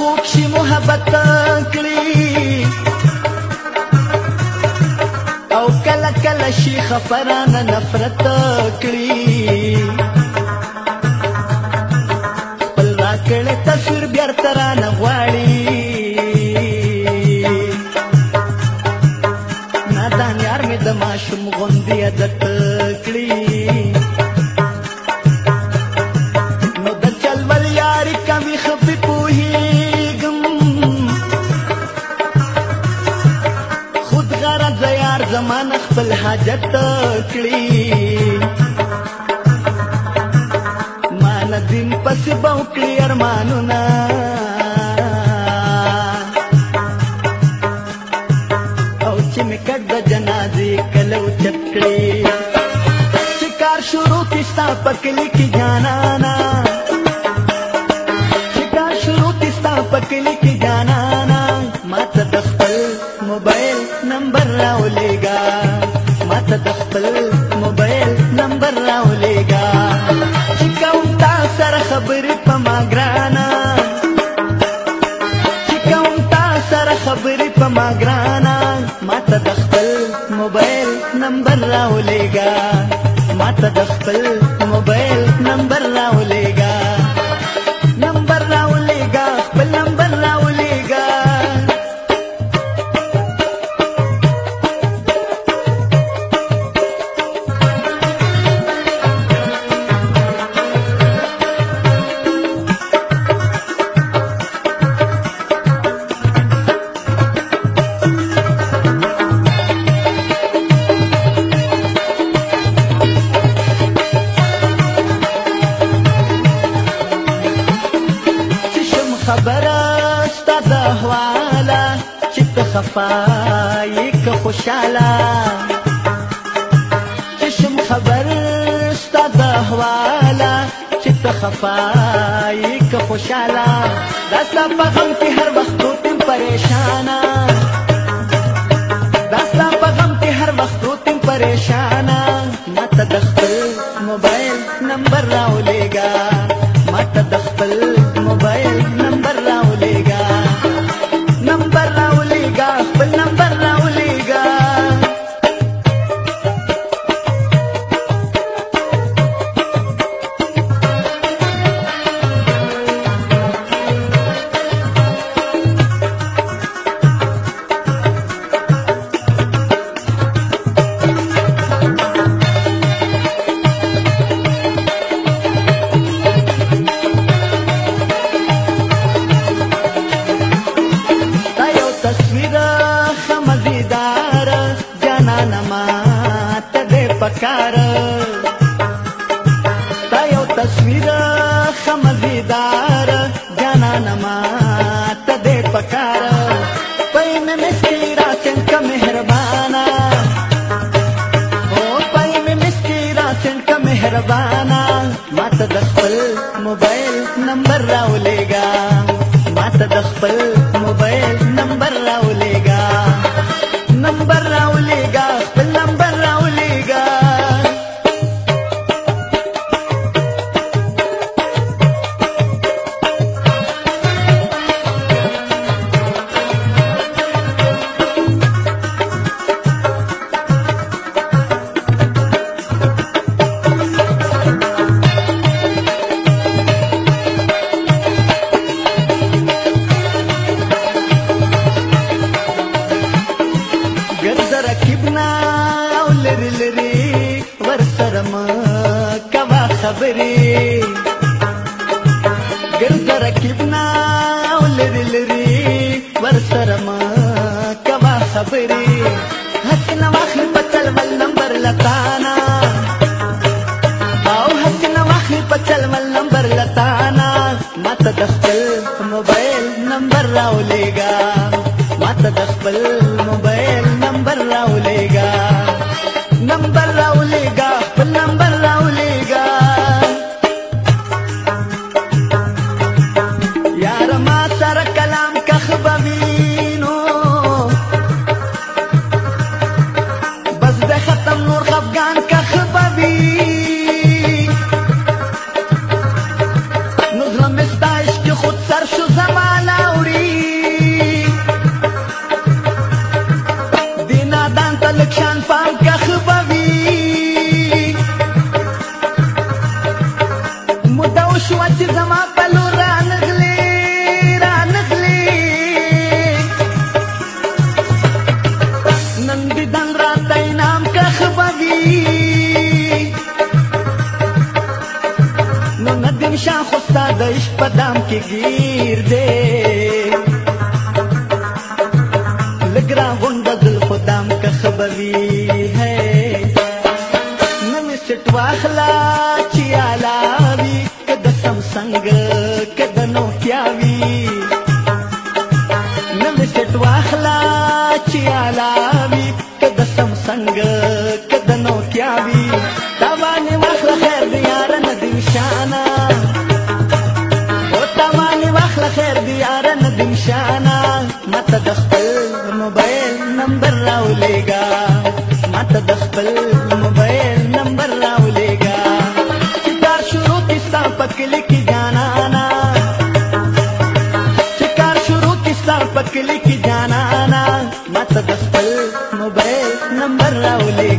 خوب شي محبت کړی او کله کله شي خفرانه نفرت کړی بل راکړه تصویر بیا ترانه غواړي نادان یار مې د ماشوم غوندې عادت ಜತಕ್ಳಿ ಮಾನ ದಿಂಪಸಿ ಬೌಕ್ಳಿ ಅರ್ಮಾನುನ ಔಚಿಮಿ ಕಡ್ದ ಜನಾಜಿ ಕಲವು ಚಕ್ಳಿ ಶಿಕಾರ್ ಶುರು ಕಿಸ್ತಾ ಪಕ್ಲಿ ಕಿ ಜಾನಾ موبایل نمبر راولېګا چې کوم تا سره خبرې په ما ګرانه چې کوم تا سره خبرې په ما ګرانه ماته د خپل موبایل نمبر راولېګا ماته د خپل موبایل خبره ستا د احواله چې که خفه یې که خوشحاله چې شم خبر ستا د احواله چې که خفه یې که خوشحاله دا ستا په غم کې هر وخت روتم پریشانه دا ستا په غم کې هر وخت روتم پریشانه ماته د خپل موبایل نمبر راولېږه ماته د خپل موبایل نمبر پکار تا یو تصویر خمزیدار جانانما ته دې پکار پاین مې سکیرا څنګه مهربانا او پاین مې سکیرا څنګه مهربانا ماته د خپل موبایل نمبر راولېګا ماته د خپل خبري قلت ركبنا والذي لري ورسر ما كما خبري هكنا واخر بطل مال نمبر لطا لکشان پاکه خبوي مودا وشوه چې زما په لور رانغلې رانغلې نن دې دن راته انعام که خبوي نو ندیم شاه خو ستا د عشق په دام کې ګیر دی بوي هي نن سټ واخلا چې الاوي که د سمسنګ तो दस्पल मोबाइल नंबर राव लेगा शिकार शुरू किस्सा पकली की जाना ना शुरू किस्सा पकली की जाना ना माता मोबाइल नंबर राव